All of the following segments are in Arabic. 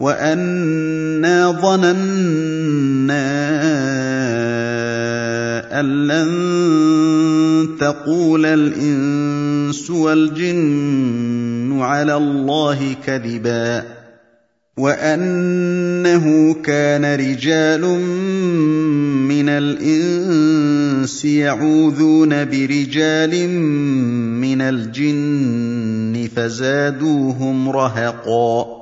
وانا ظننا ان لن تقول الانس والجن على الله كذبا وانه كان رجال من الانس يعوذون برجال من الجن فزادوهم رهقا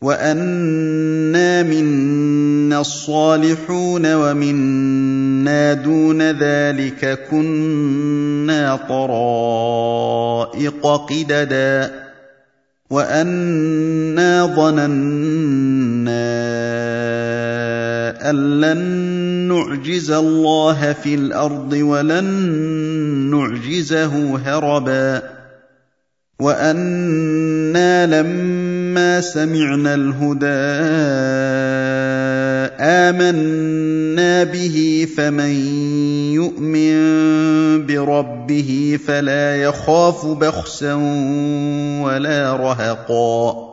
وَأَنَّا مِنَّا الصَّالِحُونَ وَمِنَّا دُونَ ذَٰلِكَ كُنَّا طَرَائِقَ قِدَدًا وَأَنَّا ظَنَنَّا أَن لَّن نُّعْجِزَ اللَّهَ فِي الْأَرْضِ وَلَن نُّعْجِزَهُ هَرَبًا وَأَنَّا لَمَّا سَمِعْنَا الْهُدَىٰ آمَنَّا بِهِ فَمَن يُؤْمِن بِرَبِّهِ فَلَا يَخَافُ بَخْسًا وَلَا رَهَقًا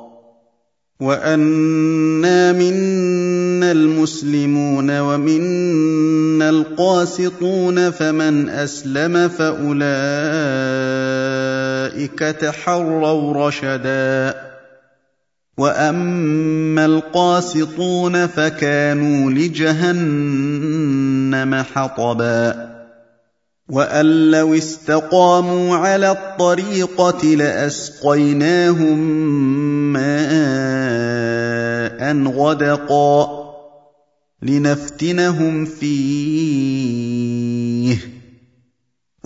وَأَنَّا مِنَّا الْمُسْلِمُونَ وَمِنَّا الْقَاسِطُونَ فَمَنْ أَسْلَمَ فَأُولَٰئِكَ تَحَرَّوْا رَشَدًا وَأَمَّا الْقَاسِطُونَ فَكَانُوا لِجَهَنَّمَ حَطَبًا وَأَن لَّوِ اسْتَقَامُوا عَلَى الطَّرِيقَةِ لَأَسْقَيْنَاهُم مَّاءً غَدَقًا لِّنَفْتِنَهُمْ فِيهِ ۚ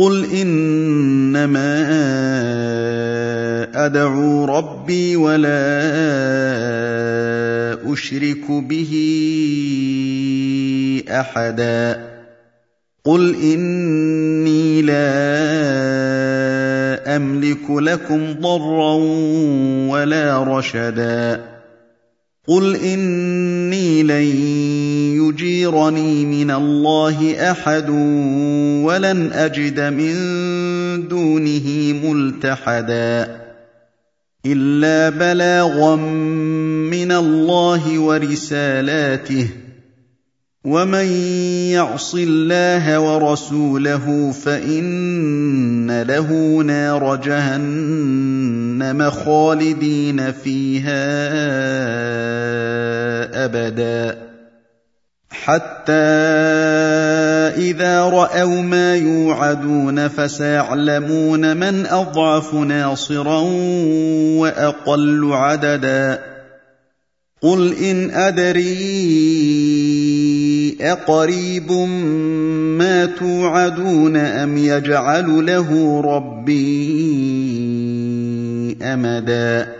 قُلْ إِنَّمَا أَدْعُو رَبِّي وَلَا أُشْرِكُ بِهِ أَحَدًا قُلْ إِنِّي لَا أَمْلِكُ لَكُمْ ضَرًّا وَلَا رَشَدًا قُلْ إِنِّي لَن يُجِيرَنِي مِنَ اللَّهِ أَحَدٌ وَلَنْ أَجِدَ مِن دُونِهِ مُلْتَحَدًا إِلَّا بَلَاغًا مِّنَ اللَّهِ وَرِسَالَاتِهِ ۚ وَمَن يَعْصِ اللَّهَ وَرَسُولَهُ فَإِنَّ لَهُ نَارَ جَهَنَّمَ خَالِدِينَ فِيهَا أبدا حتى إذا رأوا ما يوعدون فسيعلمون من أضعف ناصرا وأقل عددا. قل إن أدري أقريب ما توعدون أم يجعل له ربي أمدا.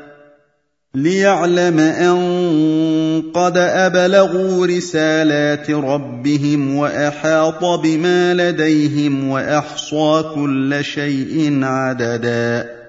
ليعلم ان قد ابلغوا رسالات ربهم واحاط بما لديهم واحصى كل شيء عددا